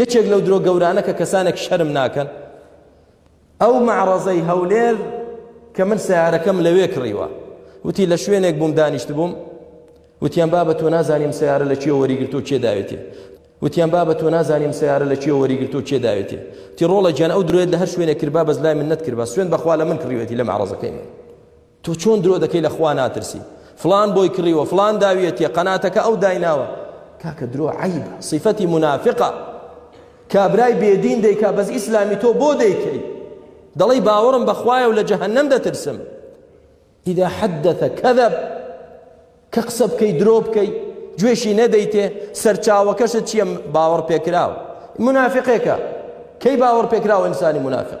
یەکێک لەو درۆ گەورانە کە کەسانێک شەرم ناکەن ئەو مەعرەزەی هەولێر کە من سیارەکەم لەوێ کڕیوە وتی لە شوێنێک بووم دانیشت بووم وتیان بابە تۆ نازانیم سیارە لە چێ وەریگرتو چێ داوێتێ وتیان بابە تۆ نازانیم سیارە لە چێ وەریگرتو چێ داوێتێ تی ڕۆڵە گیان ئەو درێت لە هەر شوێنێک کرد بابەس لای من نەتکرد بە سوێن بەخوا لە من کڕیوێتی لە مەعرەزەکەی من تۆ چۆن درۆ دەکەی لە خوا ناترسی فڵان بۆی کڕیوە فڵان داویەتیە قەناتەکە ئەو دایناوە کاکە درۆ عیب صفەتی منافقە کابرای بێدین دەیکا بەس ئیسلامی تۆ بۆ دەیکەی دەڵی باوەڕم بەخوایە و لە جەهنم دەترسم ئیدا حدەتە کەذب کە قسە بکەی درۆ بکەی گوێشی نەدەیتێ سەرچاوەکەشت چییە باوەڕ پێکراوە منافقێکە کەی باوەڕ پێکراوە ئینسانی منافق